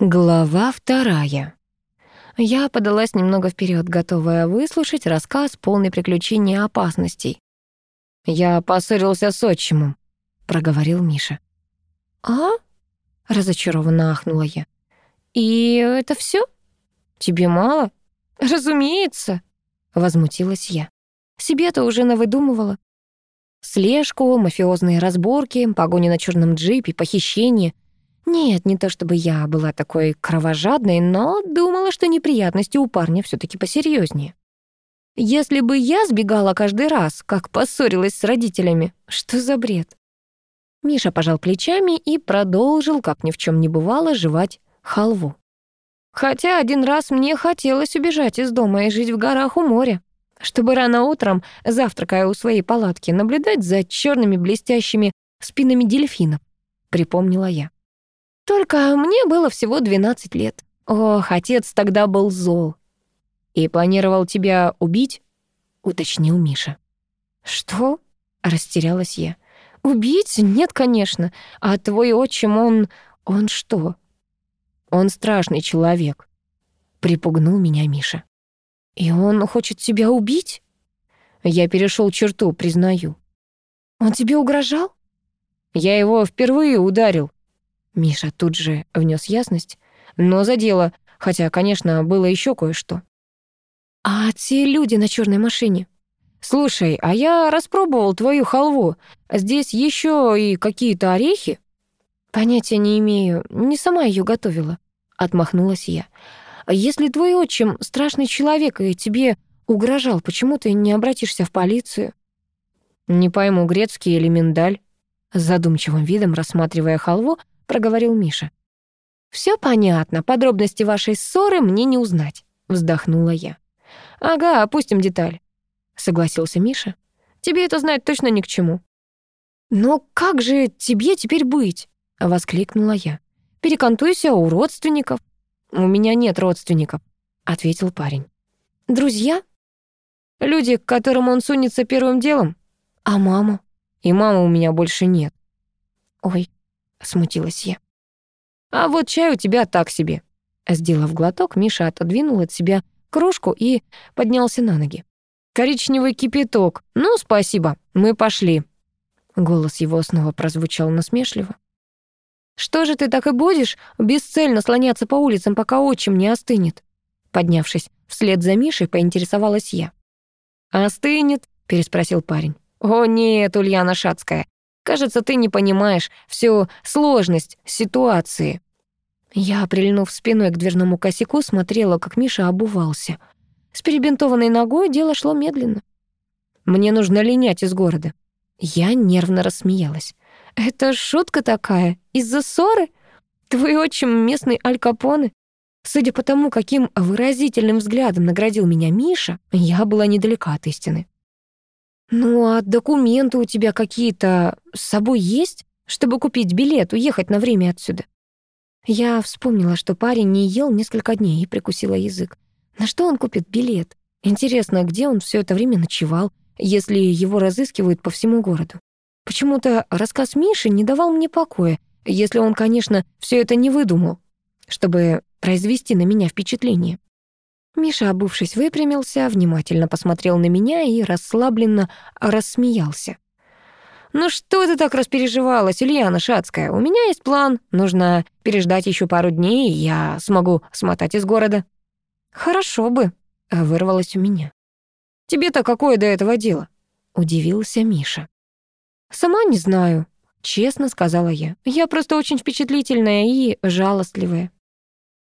Глава вторая. Я подалась немного вперед, готовая выслушать рассказ, полный приключений и опасностей. «Я поссорился с отчимом», — проговорил Миша. «А?» — разочарованно ахнула я. «И это все? Тебе мало?» «Разумеется», — возмутилась я. «Себе-то уже навыдумывала. Слежку, мафиозные разборки, погони на черном джипе, похищение — нет, не то чтобы я была такой кровожадной, но думала, что неприятности у парня все таки посерьезнее. Если бы я сбегала каждый раз, как поссорилась с родителями, что за бред? Миша пожал плечами и продолжил, как ни в чем не бывало, жевать халву. Хотя один раз мне хотелось убежать из дома и жить в горах у моря, чтобы рано утром, завтракая у своей палатки, наблюдать за черными блестящими спинами дельфинов, припомнила я. Только мне было всего 12 лет. Ох, отец тогда был зол. «И планировал тебя убить?» — уточнил Миша. «Что?» — растерялась я. «Убить? Нет, конечно. А твой отчим, он... он что?» «Он страшный человек», — припугнул меня Миша. «И он хочет тебя убить?» Я перешел черту, признаю. «Он тебе угрожал?» «Я его впервые ударил», Миша тут же внес ясность, но задело, хотя, конечно, было еще кое-что. «А те люди на черной машине?» «Слушай, а я распробовал твою халву. Здесь еще и какие-то орехи?» «Понятия не имею, не сама ее готовила», — отмахнулась я. «Если твой отчим страшный человек и тебе угрожал, почему ты не обратишься в полицию?» «Не пойму, грецкий или миндаль?» С задумчивым видом, рассматривая халву, проговорил Миша. «Всё понятно, подробности вашей ссоры мне не узнать», — вздохнула я. «Ага, опустим деталь», — согласился Миша. «Тебе это знать точно ни к чему». «Но как же тебе теперь быть?» — воскликнула я. «Перекантуйся у родственников». «У меня нет родственников», — ответил парень. «Друзья?» «Люди, к которым он сунется первым делом». «А мама?» «И мамы у меня больше нет». «Ой, — смутилась я. «А вот чай у тебя так себе». Сделав глоток, Миша отодвинул от себя кружку и поднялся на ноги. «Коричневый кипяток. Ну, спасибо, мы пошли». Голос его снова прозвучал насмешливо. «Что же ты так и будешь бесцельно слоняться по улицам, пока отчим не остынет?» Поднявшись вслед за Мишей, поинтересовалась я. «Остынет?» — переспросил парень. «О нет, Ульяна Шацкая, Кажется, ты не понимаешь всю сложность ситуации». Я, прильнув спиной к дверному косяку, смотрела, как Миша обувался. С перебинтованной ногой дело шло медленно. «Мне нужно линять из города». Я нервно рассмеялась. «Это шутка такая? Из-за ссоры? Твой отчим местный Аль Капоне?» Судя по тому, каким выразительным взглядом наградил меня Миша, я была недалека от истины. «Ну, а документы у тебя какие-то с собой есть, чтобы купить билет, уехать на время отсюда?» Я вспомнила, что парень не ел несколько дней и прикусила язык. На что он купит билет? Интересно, где он все это время ночевал, если его разыскивают по всему городу? Почему-то рассказ Миши не давал мне покоя, если он, конечно, все это не выдумал, чтобы произвести на меня впечатление. Миша, обувшись, выпрямился, внимательно посмотрел на меня и расслабленно рассмеялся. «Ну что ты так распереживалась, Ильяна Шацкая? У меня есть план. Нужно переждать еще пару дней, и я смогу смотать из города». «Хорошо бы», — вырвалось у меня. «Тебе-то какое до этого дело?» — удивился Миша. «Сама не знаю», — честно сказала я. «Я просто очень впечатлительная и жалостливая».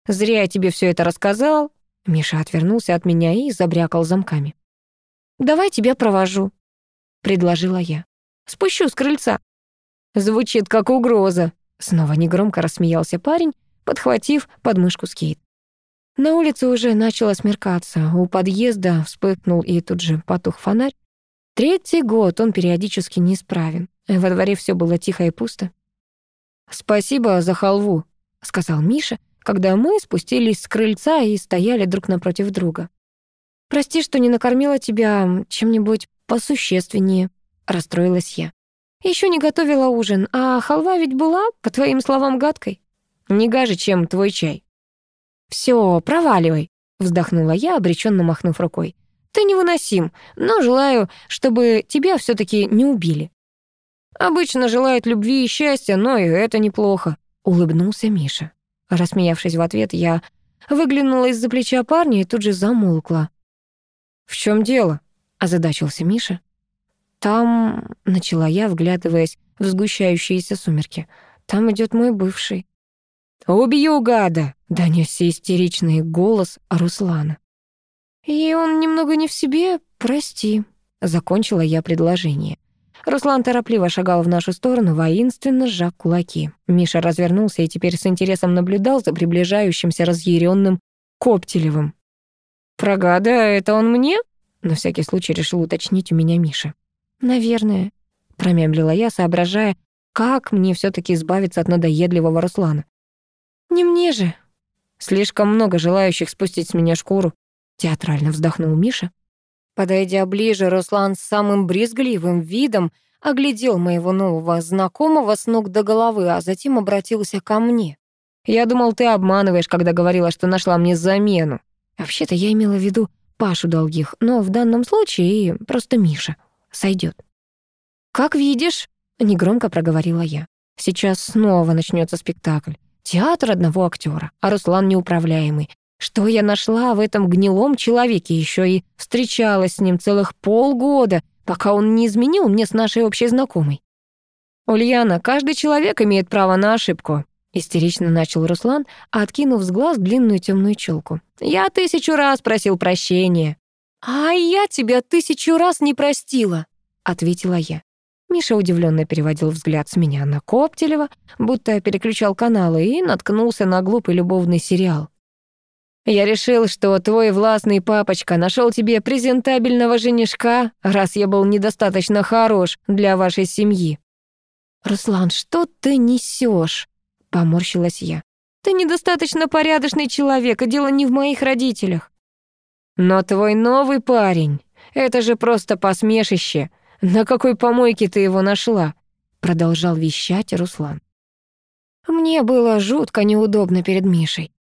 «Зря я тебе все это рассказал», Миша отвернулся от меня и забрякал замками. «Давай тебя провожу», — предложила я. «Спущу с крыльца». Звучит как угроза. Снова негромко рассмеялся парень, подхватив подмышку скейт. На улице уже начало смеркаться, у подъезда вспыхнул и тут же потух фонарь. Третий год он периодически неисправен. Во дворе все было тихо и пусто. «Спасибо за халву», — сказал Миша, когда мы спустились с крыльца и стояли друг напротив друга. «Прости, что не накормила тебя чем-нибудь посущественнее», — расстроилась я. Еще не готовила ужин, а халва ведь была, по твоим словам, гадкой». Не гаже, чем твой чай». «Всё, проваливай», — вздохнула я, обреченно махнув рукой. «Ты невыносим, но желаю, чтобы тебя всё таки не убили». «Обычно желают любви и счастья, но и это неплохо», — улыбнулся Миша. Рассмеявшись в ответ, я выглянула из-за плеча парня и тут же замолкла. «В чем дело?» — озадачился Миша. «Там...» — начала я, вглядываясь в сгущающиеся сумерки. «Там идет мой бывший». «Убью гада!» — донесся истеричный голос Руслана. «И он немного не в себе, прости», — закончила я предложение. Руслан торопливо шагал в нашу сторону, воинственно сжав кулаки. Миша развернулся и теперь с интересом наблюдал за приближающимся разъяренным Коптелевым. «Про гада это он мне?» — на всякий случай решил уточнить у меня Миша. «Наверное», — промямлила я, соображая, как мне все таки избавиться от надоедливого Руслана. «Не мне же». «Слишком много желающих спустить с меня шкуру», — театрально вздохнул Миша. Подойдя ближе, Руслан с самым брезгливым видом оглядел моего нового знакомого с ног до головы, а затем обратился ко мне. «Я думал, ты обманываешь, когда говорила, что нашла мне замену». Вообще-то я имела в виду Пашу Долгих, но в данном случае просто Миша. Сойдет. «Как видишь», — негромко проговорила я, «сейчас снова начнется спектакль. Театр одного актера, а Руслан неуправляемый. Что я нашла в этом гнилом человеке, еще и встречалась с ним целых полгода, пока он не изменил мне с нашей общей знакомой. «Ульяна, каждый человек имеет право на ошибку», истерично начал Руслан, откинув с глаз длинную темную челку. «Я тысячу раз просил прощения». «А я тебя тысячу раз не простила», — ответила я. Миша удивленно переводил взгляд с меня на Коптелева, будто переключал каналы и наткнулся на глупый любовный сериал. Я решил, что твой властный папочка нашел тебе презентабельного женишка, раз я был недостаточно хорош для вашей семьи». «Руслан, что ты несешь? поморщилась я. «Ты недостаточно порядочный человек, и дело не в моих родителях». «Но твой новый парень, это же просто посмешище. На какой помойке ты его нашла?» Продолжал вещать Руслан. Мне было жутко неудобно перед Мишей.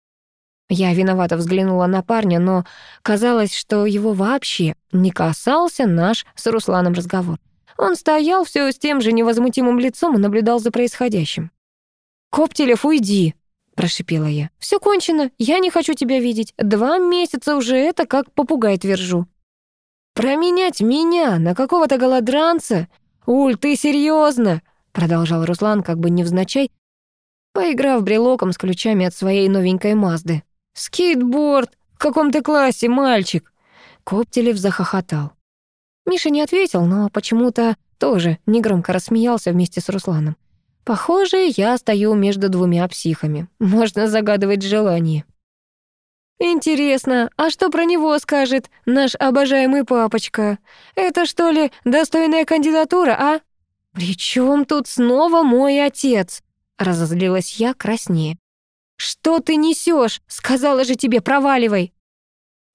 Я виновато взглянула на парня, но казалось, что его вообще не касался наш с Русланом разговор. Он стоял все с тем же невозмутимым лицом и наблюдал за происходящим. «Коптелев, уйди!» — прошипела я. Все кончено, я не хочу тебя видеть. Два месяца уже это как попугай твержу». «Променять меня на какого-то голодранца? Уль, ты серьезно? продолжал Руслан как бы невзначай, поиграв брелоком с ключами от своей новенькой Мазды. «Скейтборд! В каком ты классе, мальчик?» Коптелев захохотал. Миша не ответил, но почему-то тоже негромко рассмеялся вместе с Русланом. Похоже, я стою между двумя психами. Можно загадывать желание. «Интересно, а что про него скажет наш обожаемый папочка? Это что ли достойная кандидатура, а?» «При чем тут снова мой отец?» Разозлилась я краснее. «Что ты несешь? Сказала же тебе, проваливай!»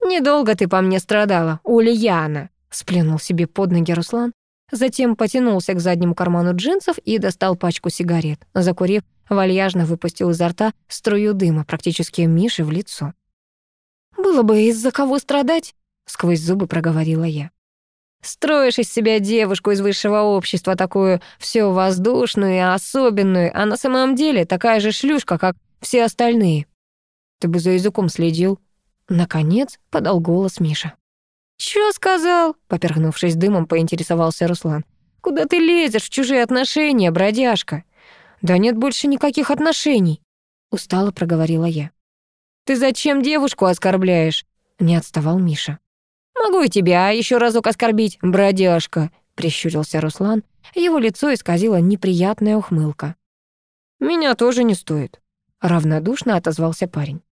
«Недолго ты по мне страдала, Ульяна!» Сплюнул себе под ноги Руслан. Затем потянулся к заднему карману джинсов и достал пачку сигарет. Закурив, вальяжно выпустил изо рта струю дыма, практически Мише в лицо. «Было бы из-за кого страдать?» — сквозь зубы проговорила я. «Строишь из себя девушку из высшего общества, такую всё воздушную и особенную, а на самом деле такая же шлюшка, как все остальные. Ты бы за языком следил. Наконец подал голос Миша. «Чё сказал?» — поперхнувшись дымом, поинтересовался Руслан. «Куда ты лезешь в чужие отношения, бродяжка?» «Да нет больше никаких отношений», — устало проговорила я. «Ты зачем девушку оскорбляешь?» — не отставал Миша. «Могу и тебя еще разок оскорбить, бродяжка», — прищурился Руслан. Его лицо исказило неприятная ухмылка. «Меня тоже не стоит», равнодушно отозвался парень.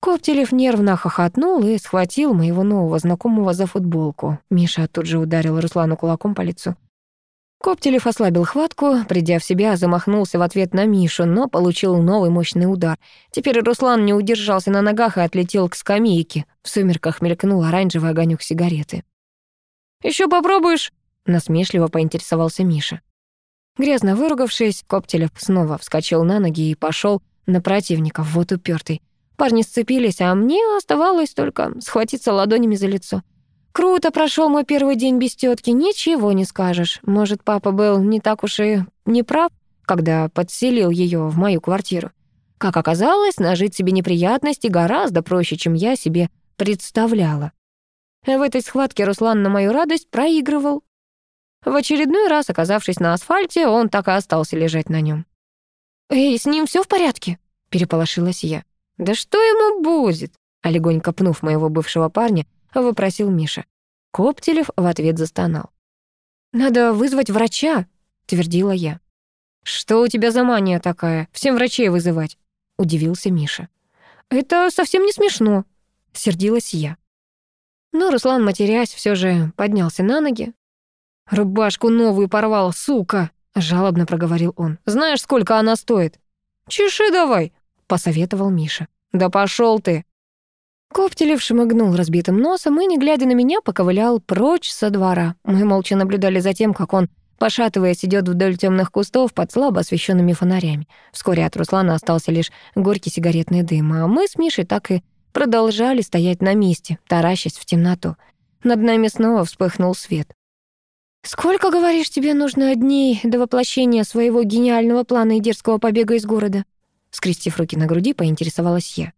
Коптелев нервно хохотнул и схватил моего нового знакомого за футболку. Миша тут же ударил Руслану кулаком по лицу. Коптелев ослабил хватку, придя в себя, замахнулся в ответ на Мишу, но получил новый мощный удар. Теперь Руслан не удержался на ногах и отлетел к скамейке. В сумерках мелькнул оранжевый огонек сигареты. Еще попробуешь?» — насмешливо поинтересовался Миша. Грязно выругавшись, Коптелев снова вскочил на ноги и пошел на противников, вот упертый. Парни сцепились, а мне оставалось только схватиться ладонями за лицо. Круто прошел мой первый день без тетки, ничего не скажешь. Может, папа был не так уж и неправ, когда подселил ее в мою квартиру. Как оказалось, нажить себе неприятности гораздо проще, чем я себе представляла. В этой схватке Руслан на мою радость проигрывал. В очередной раз, оказавшись на асфальте, он так и остался лежать на нем. «Эй, с ним все в порядке?» — переполошилась я. «Да что ему будет?» — а легонько пнув моего бывшего парня, вопросил Миша. Коптелев в ответ застонал. «Надо вызвать врача», — твердила я. «Что у тебя за мания такая? Всем врачей вызывать?» — удивился Миша. «Это совсем не смешно», — сердилась я. Но Руслан, матерясь, все же поднялся на ноги. «Рубашку новую порвал, сука!» — жалобно проговорил он. «Знаешь, сколько она стоит?» «Чеши давай!» — посоветовал Миша. «Да пошел ты!» Коптелев шмыгнул разбитым носом и, не глядя на меня, поковылял прочь со двора. Мы молча наблюдали за тем, как он, пошатываясь, идет вдоль темных кустов под слабо освещенными фонарями. Вскоре от Руслана остался лишь горький сигаретный дым, а мы с Мишей так и продолжали стоять на месте, таращась в темноту. Над нами снова вспыхнул свет. «Сколько, говоришь, тебе нужно дней до воплощения своего гениального плана и дерзкого побега из города?» Скрестив руки на груди, поинтересовалась я.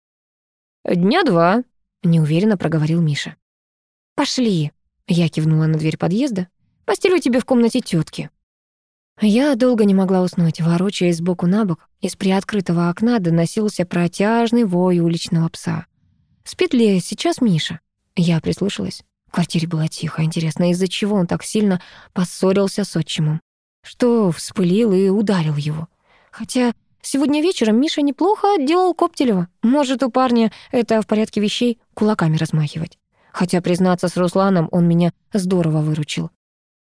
«Дня два», — неуверенно проговорил Миша. «Пошли», — я кивнула на дверь подъезда. «Постелю тебе в комнате тетки. Я долго не могла уснуть, ворочаясь сбоку на бок. Из приоткрытого окна доносился протяжный вой уличного пса. Спит ли сейчас Миша? Я прислушалась. Квартире было тихо. Интересно, из-за чего он так сильно поссорился с отчимом? Что вспылил и ударил его? Хотя сегодня вечером Миша неплохо отделал Коптелева. Может, у парня это в порядке вещей кулаками размахивать. Хотя, признаться, с Русланом он меня здорово выручил.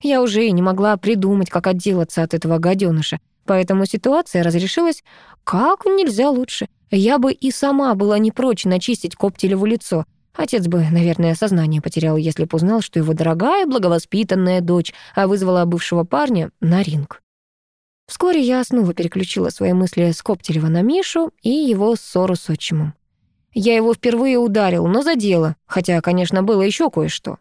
Я уже и не могла придумать, как отделаться от этого гаденыша, поэтому ситуация разрешилась как нельзя лучше. Я бы и сама была не прочь начистить Коптелеву лицо. Отец бы, наверное, сознание потерял, если бы узнал, что его дорогая, благовоспитанная дочь а вызвала бывшего парня на ринг. Вскоре я снова переключила свои мысли с Коптелева на Мишу и его ссору с отчимом. Я его впервые ударил, но задело, хотя, конечно, было еще кое-что.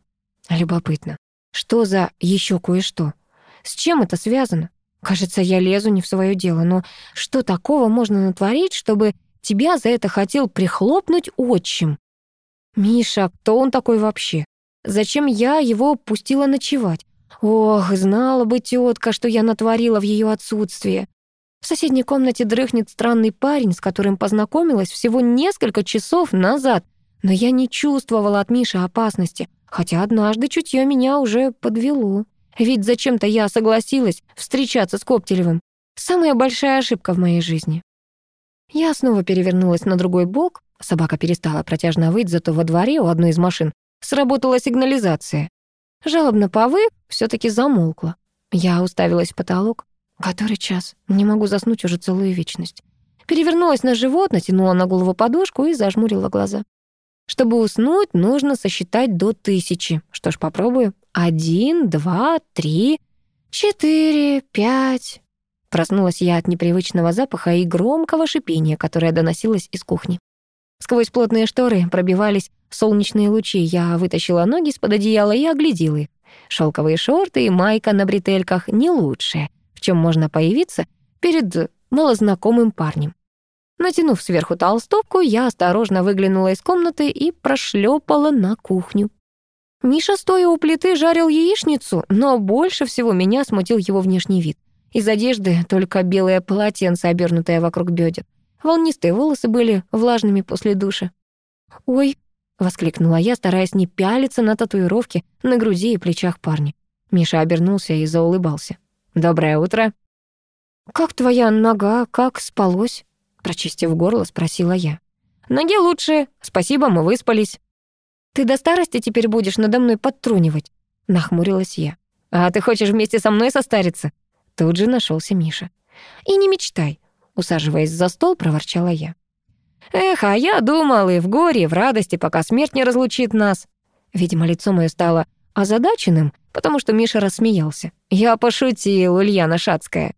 Любопытно, что за еще кое-что? С чем это связано? Кажется, я лезу не в свое дело, но что такого можно натворить, чтобы Тебя за это хотел прихлопнуть отчим. Миша, кто он такой вообще? Зачем я его пустила ночевать? Ох, знала бы тетка, что я натворила в ее отсутствие. В соседней комнате дрыхнет странный парень, с которым познакомилась всего несколько часов назад, но я не чувствовала от Миши опасности, хотя однажды чутье меня уже подвело. Ведь зачем-то я согласилась встречаться с Коптелевым. Самая большая ошибка в моей жизни. Я снова перевернулась на другой бок. Собака перестала протяжно выть, зато во дворе у одной из машин сработала сигнализация. Жалобно повыв, все таки замолкла. Я уставилась в потолок. Который час? Не могу заснуть уже целую вечность. Перевернулась на живот, натянула на голову подушку и зажмурила глаза. Чтобы уснуть, нужно сосчитать до тысячи. Что ж, попробую. Один, два, три, четыре, пять. Проснулась я от непривычного запаха и громкого шипения, которое доносилось из кухни. Сквозь плотные шторы пробивались солнечные лучи. Я вытащила ноги из-под одеяла и оглядела их. Шелковые шорты и майка на бретельках не лучшее, в чем можно появиться перед малознакомым парнем. Натянув сверху толстовку, я осторожно выглянула из комнаты и прошлепала на кухню. Миша, стоя у плиты, жарил яичницу, но больше всего меня смутил его внешний вид — из одежды только белое полотенце, обернутое вокруг бедер. Волнистые волосы были влажными после душа. «Ой!» — воскликнула я, стараясь не пялиться на татуировки на груди и плечах парня. Миша обернулся и заулыбался. «Доброе утро!» «Как твоя нога? Как спалось?» Прочистив горло, спросила я. «Ноги лучше. Спасибо, мы выспались». «Ты до старости теперь будешь надо мной подтрунивать?» Нахмурилась я. «А ты хочешь вместе со мной состариться?» Тут же нашелся Миша. «И не мечтай», — усаживаясь за стол, проворчала я. «Эх, а я думал и в горе, и в радости, пока смерть не разлучит нас». Видимо, лицо мое стало озадаченным, потому что Миша рассмеялся. «Я пошутил, Ульяна Шацкая».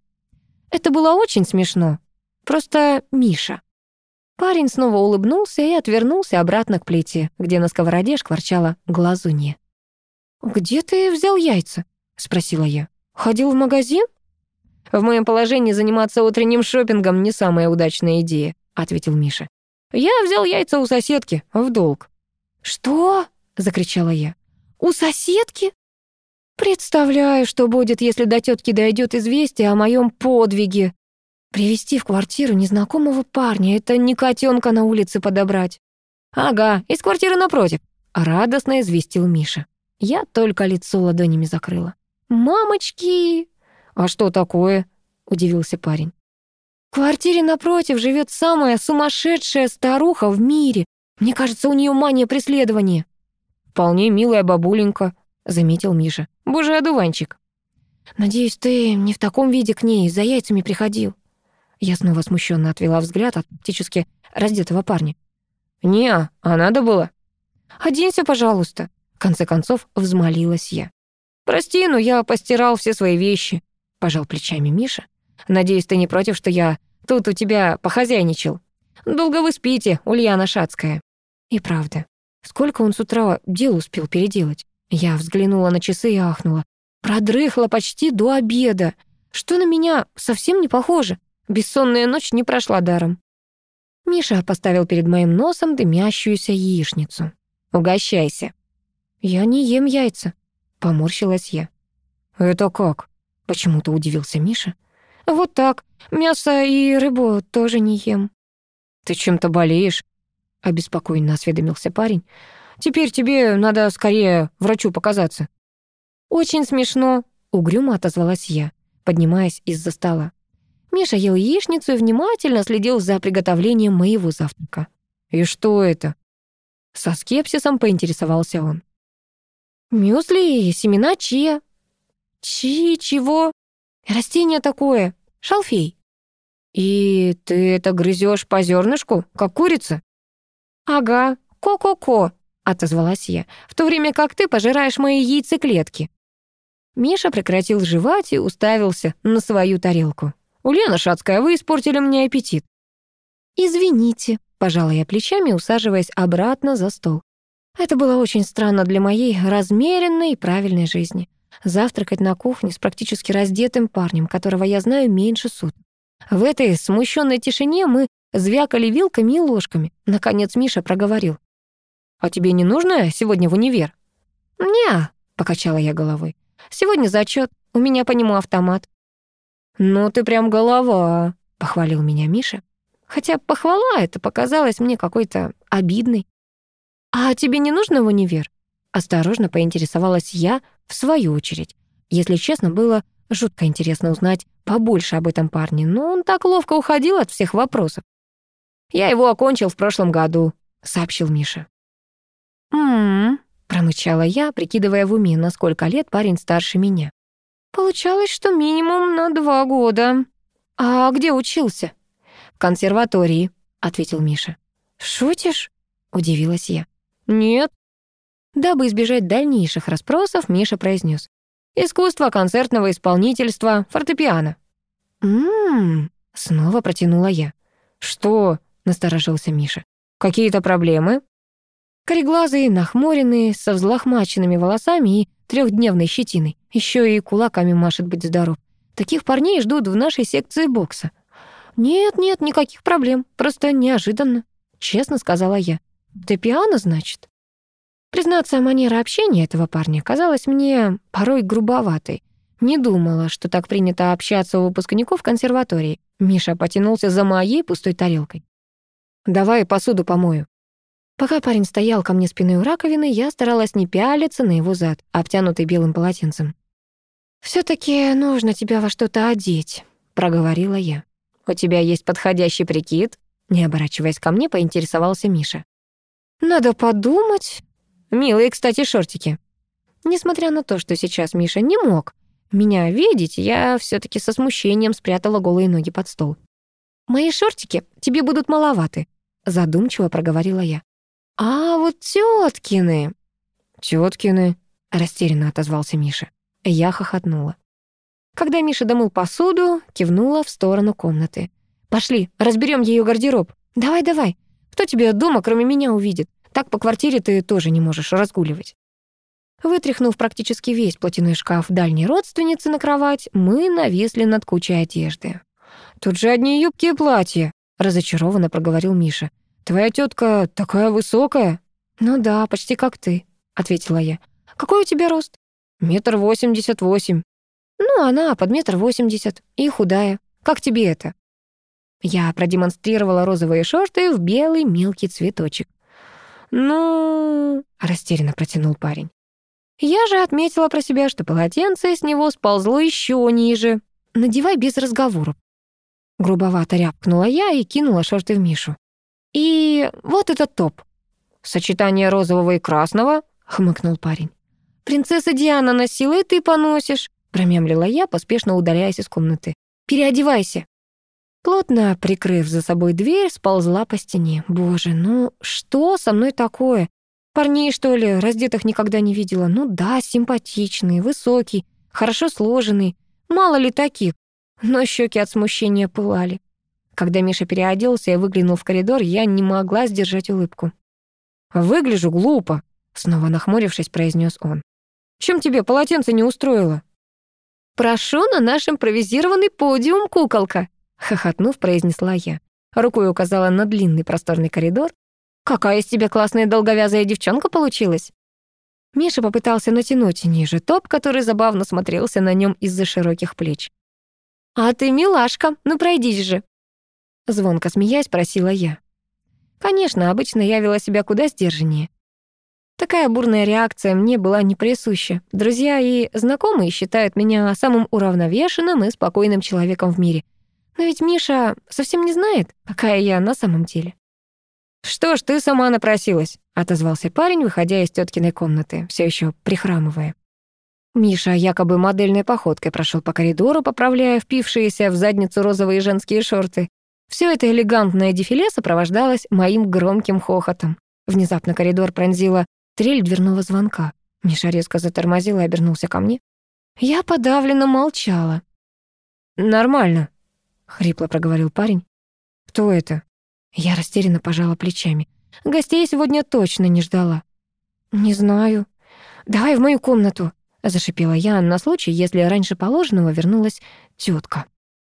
Это было очень смешно. Просто Миша. Парень снова улыбнулся и отвернулся обратно к плите, где на сковороде шкварчала глазунья. «Где ты взял яйца?» — спросила я. «Ходил в магазин?» «В моем положении заниматься утренним шопингом не самая удачная идея», — ответил Миша. «Я взял яйца у соседки в долг». «Что?» — закричала я. «У соседки?» «Представляю, что будет, если до тетки дойдет известие о моем подвиге. Привести в квартиру незнакомого парня — это не котенка на улице подобрать». «Ага, из квартиры напротив», — радостно известил Миша. Я только лицо ладонями закрыла. «Мамочки!» «А что такое?» — удивился парень. «В квартире напротив живет самая сумасшедшая старуха в мире. Мне кажется, у нее мания преследования». «Вполне милая бабуленька», — заметил Миша. «Божий одуванчик». «Надеюсь, ты не в таком виде к ней за яйцами приходил». Я снова смущенно отвела взгляд от практически раздетого парня. «Не, а надо было». «Оденься, пожалуйста», в конце концов, взмолилась я. «Прости, но я постирал все свои вещи», — пожал плечами Миша. «Надеюсь, ты не против, что я тут у тебя похозяйничал? Долго вы спите, Ульяна Шацкая». И правда, сколько он с утра дел успел переделать? Я взглянула на часы и ахнула. Продрыхла почти до обеда. Что на меня совсем не похоже. Бессонная ночь не прошла даром. Миша поставил перед моим носом дымящуюся яичницу. «Угощайся», «Я не ем яйца», — поморщилась я. «Это как?» — почему-то удивился Миша. «Вот так. Мясо и рыбу тоже не ем». «Ты чем-то болеешь?» — обеспокоенно осведомился парень. «Теперь тебе надо скорее врачу показаться». «Очень смешно», — угрюмо отозвалась я, поднимаясь из-за стола. Миша ел яичницу и внимательно следил за приготовлением моего завтрака. «И что это?» Со скепсисом поинтересовался он. Мюсли и семена чия. Чи чего? Растение такое. Шалфей. И ты это грызешь по зернышку, как курица? Ага, ко-ко-ко, отозвалась я, в то время как ты пожираешь мои яйцеклетки. Миша прекратил жевать и уставился на свою тарелку. «Ульяна Шацкая, вы испортили мне аппетит». «Извините», — пожала я плечами, усаживаясь обратно за стол. Это было очень странно для моей размеренной и правильной жизни. Завтракать на кухне с практически раздетым парнем, которого я знаю меньше суток. В этой смущенной тишине мы звякали вилками и ложками. Наконец Миша проговорил. «А тебе не нужно сегодня в универ?» «Не», — покачала я головой. «Сегодня зачет, у меня по нему автомат». «Ну ты прям голова», — похвалил меня Миша. Хотя похвала это показалась мне какой-то обидной. «А тебе не нужно в универ?» Осторожно поинтересовалась я в свою очередь. Если честно, было жутко интересно узнать побольше об этом парне, но он так ловко уходил от всех вопросов. «Я его окончил в прошлом году», — сообщил Миша. «М-м-м», промычала я, прикидывая в уме, на сколько лет парень старше меня. «Получалось, что минимум на два года. А где учился?» «В консерватории», — ответил Миша. «Шутишь?» — удивилась я. «Нет». Дабы избежать дальнейших расспросов, Миша произнес: «Искусство концертного исполнительства, фортепиано». «М-м-м», снова протянула я. «Что?» — насторожился Миша. «Какие-то проблемы?» Кореглазый, нахмуренный, со взлохмаченными волосами и трехдневной щетиной. Еще и кулаками машет быть здоров. Таких парней ждут в нашей секции бокса. «Нет-нет, никаких проблем, просто неожиданно», — честно сказала я. «Ты пиано, значит?» Признаться, манера общения этого парня казалась мне порой грубоватой. Не думала, что так принято общаться у выпускников консерватории. Миша потянулся за моей пустой тарелкой. «Давай посуду помою». Пока парень стоял ко мне спиной у раковины, я старалась не пялиться на его зад, обтянутый белым полотенцем. все таки нужно тебя во что-то одеть», — проговорила я. «У тебя есть подходящий прикид?» Не оборачиваясь ко мне, поинтересовался Миша. Надо подумать. Милые, кстати, шортики. Несмотря на то, что сейчас Миша не мог меня видеть, я все таки со смущением спрятала голые ноги под стол. «Мои шортики тебе будут маловаты», — задумчиво проговорила я. «А вот теткины...» «Теткины», — растерянно отозвался Миша. Я хохотнула. Когда Миша домыл посуду, кивнула в сторону комнаты. «Пошли, разберем ее гардероб. Давай-давай, кто тебя дома, кроме меня, увидит? Так по квартире ты тоже не можешь разгуливать. Вытряхнув практически весь платяной шкаф дальней родственницы на кровать, мы нависли над кучей одежды. «Тут же одни юбки и платья», — разочарованно проговорил Миша. «Твоя тетка такая высокая». «Ну да, почти как ты», — ответила я. «Какой у тебя рост?» «Метр восемьдесят восемь». «Ну, она под метр восемьдесят и худая. Как тебе это?» Я продемонстрировала розовые шорты в белый мелкий цветочек. «Ну...» — растерянно протянул парень. Я же отметила про себя, что полотенце с него сползло еще ниже. «Надевай без разговоров». Грубовато рявкнула я и кинула шорты в Мишу. «И вот этот топ». «Сочетание розового и красного?» — хмыкнул парень. «Принцесса Диана носила, и ты поносишь», — промямлила я, поспешно удаляясь из комнаты. «Переодевайся». Плотно прикрыв за собой дверь, сползла по стене. Боже, ну что со мной такое? Парней, что ли, раздетых никогда не видела. Ну да, симпатичный, высокий, хорошо сложенный. Мало ли таких. Но щеки от смущения пылали. Когда Миша переоделся и выглянул в коридор, я не могла сдержать улыбку. «Выгляжу глупо», — снова нахмурившись, произнес он. «Чем тебе полотенце не устроило?» «Прошу на наш импровизированный подиум, куколка», — хохотнув, произнесла я. Рукой указала на длинный просторный коридор, Какая из тебя классная долговязая девчонка получилась?» Миша попытался натянуть ниже топ, который забавно смотрелся на нем из-за широких плеч. «А ты милашка, ну пройдись же!» Звонко смеясь, просила я. Конечно, обычно я вела себя куда сдержаннее. Такая бурная реакция мне была не присуща. Друзья и знакомые считают меня самым уравновешенным и спокойным человеком в мире. Но ведь Миша совсем не знает, какая я на самом деле. «Что ж, ты сама напросилась», — отозвался парень, выходя из теткиной комнаты, все еще прихрамывая. Миша якобы модельной походкой прошел по коридору, поправляя впившиеся в задницу розовые женские шорты. Все это элегантное дефиле сопровождалось моим громким хохотом. Внезапно коридор пронзила трель дверного звонка. Миша резко затормозил и обернулся ко мне. Я подавленно молчала. «Нормально», — хрипло проговорил парень. «Кто это?» Я растерянно пожала плечами. Гостей сегодня точно не ждала. «Не знаю. Давай в мою комнату», — зашипела я на случай, если раньше положенного вернулась тетка.